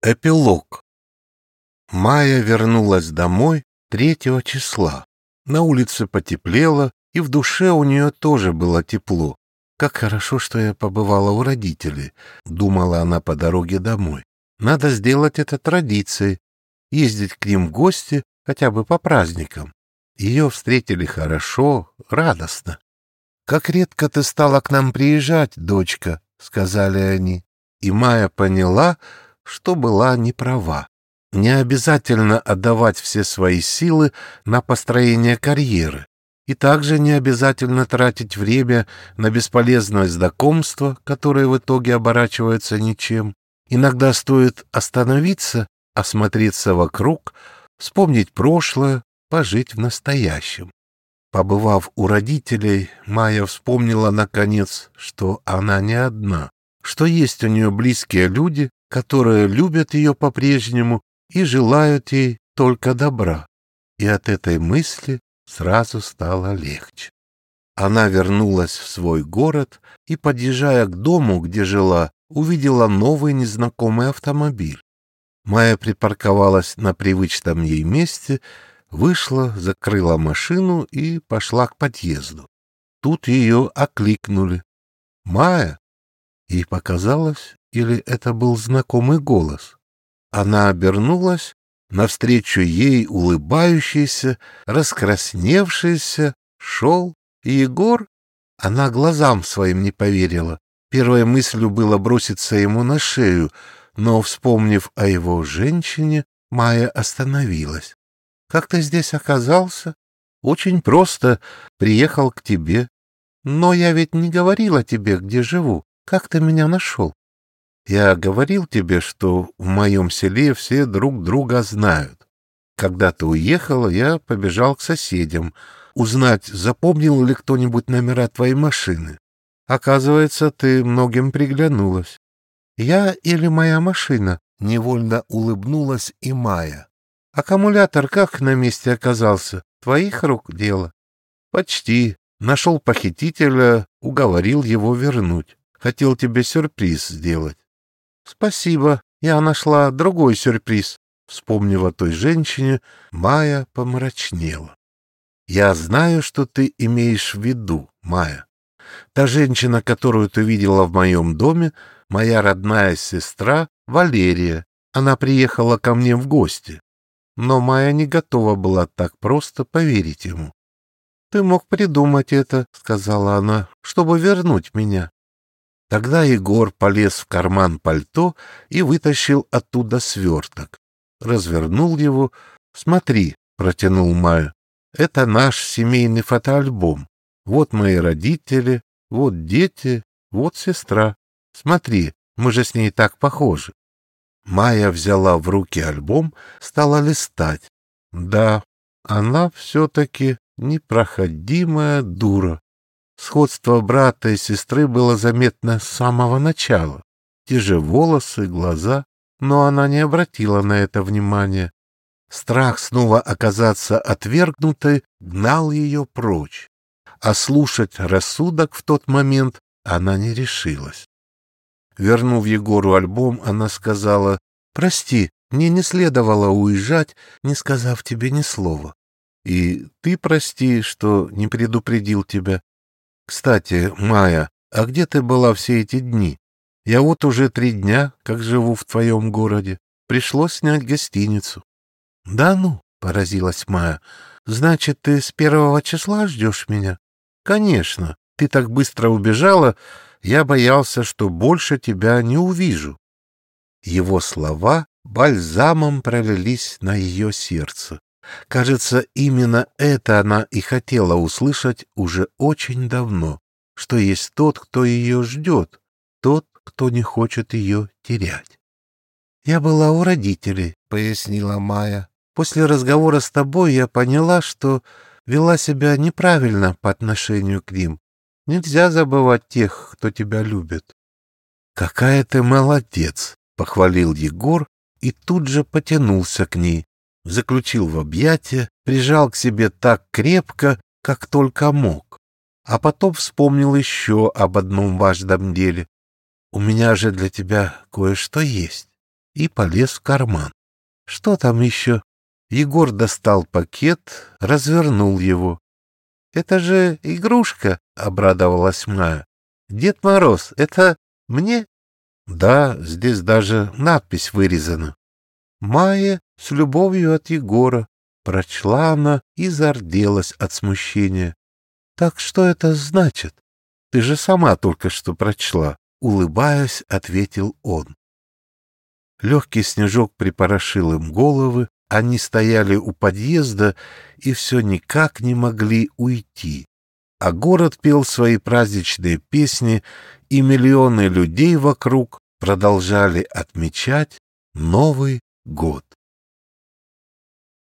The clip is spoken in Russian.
Эпилог. Майя вернулась домой третьего числа. На улице потеплело, и в душе у нее тоже было тепло. Как хорошо, что я побывала у родителей, думала она по дороге домой. Надо сделать это традицией, ездить к ним в гости хотя бы по праздникам. Ее встретили хорошо, радостно. «Как редко ты стала к нам приезжать, дочка», — сказали они. И Майя поняла, что была не права. Не обязательно отдавать все свои силы на построение карьеры. И также не обязательно тратить время на бесполезное знакомство, которое в итоге оборачивается ничем. Иногда стоит остановиться, осмотреться вокруг, вспомнить прошлое, пожить в настоящем. Побывав у родителей, Майя вспомнила, наконец, что она не одна, что есть у нее близкие люди, которые любят ее по-прежнему и желают ей только добра. И от этой мысли сразу стало легче. Она вернулась в свой город и, подъезжая к дому, где жила, увидела новый незнакомый автомобиль. Майя припарковалась на привычном ей месте, вышла, закрыла машину и пошла к подъезду. Тут ее окликнули. «Майя!» Ей показалось, или это был знакомый голос? Она обернулась, навстречу ей улыбающийся, раскрасневшийся, шел Егор. Она глазам своим не поверила. Первой мыслью было броситься ему на шею, но, вспомнив о его женщине, Майя остановилась. — Как ты здесь оказался? — Очень просто. Приехал к тебе. Но я ведь не говорила тебе, где живу. Как ты меня нашел? Я говорил тебе, что в моем селе все друг друга знают. Когда ты уехала, я побежал к соседям, узнать, запомнил ли кто-нибудь номера твоей машины. Оказывается, ты многим приглянулась. Я или моя машина? Невольно улыбнулась и Майя. Аккумулятор как на месте оказался? Твоих рук дело? Почти. Нашел похитителя, уговорил его вернуть. Хотел тебе сюрприз сделать. «Спасибо, я нашла другой сюрприз». Вспомнив о той женщине, Майя помрачнела. «Я знаю, что ты имеешь в виду, Майя. Та женщина, которую ты видела в моем доме, моя родная сестра Валерия. Она приехала ко мне в гости. Но Майя не готова была так просто поверить ему. «Ты мог придумать это», — сказала она, — «чтобы вернуть меня. Тогда Егор полез в карман пальто и вытащил оттуда сверток. Развернул его. «Смотри», — протянул Майя, — «это наш семейный фотоальбом. Вот мои родители, вот дети, вот сестра. Смотри, мы же с ней так похожи». Майя взяла в руки альбом, стала листать. Да, она все-таки непроходимая дура. Сходство брата и сестры было заметно с самого начала. Те же волосы, глаза, но она не обратила на это внимания. Страх снова оказаться отвергнутой гнал ее прочь, а слушать рассудок в тот момент она не решилась. Вернув Егору альбом, она сказала, «Прости, мне не следовало уезжать, не сказав тебе ни слова. И ты прости, что не предупредил тебя. Кстати, Майя, а где ты была все эти дни? Я вот уже три дня, как живу в твоем городе. Пришлось снять гостиницу. — Да ну, — поразилась Майя, — значит, ты с первого числа ждешь меня? — Конечно. Ты так быстро убежала, я боялся, что больше тебя не увижу. Его слова бальзамом пролились на ее сердце. Кажется, именно это она и хотела услышать уже очень давно, что есть тот, кто ее ждет, тот, кто не хочет ее терять. «Я была у родителей», — пояснила Майя. «После разговора с тобой я поняла, что вела себя неправильно по отношению к ним. Нельзя забывать тех, кто тебя любит». «Какая ты молодец!» — похвалил Егор и тут же потянулся к ней, заключил в объятия, прижал к себе так крепко, как только мог. А потом вспомнил еще об одном важном деле. «У меня же для тебя кое-что есть. и полез в карман. Что там еще? Егор достал пакет, развернул его. «Это же игрушка!» — обрадовалась Майя. «Дед Мороз, это мне?» «Да, здесь даже надпись вырезана». «Майя с любовью от Егора», — прочла она и зарделась от смущения. «Так что это значит? Ты же сама только что прочла», — улыбаясь, ответил он. Легкий снежок припорошил им головы, они стояли у подъезда и все никак не могли уйти. А город пел свои праздничные песни, и миллионы людей вокруг продолжали отмечать Новый год.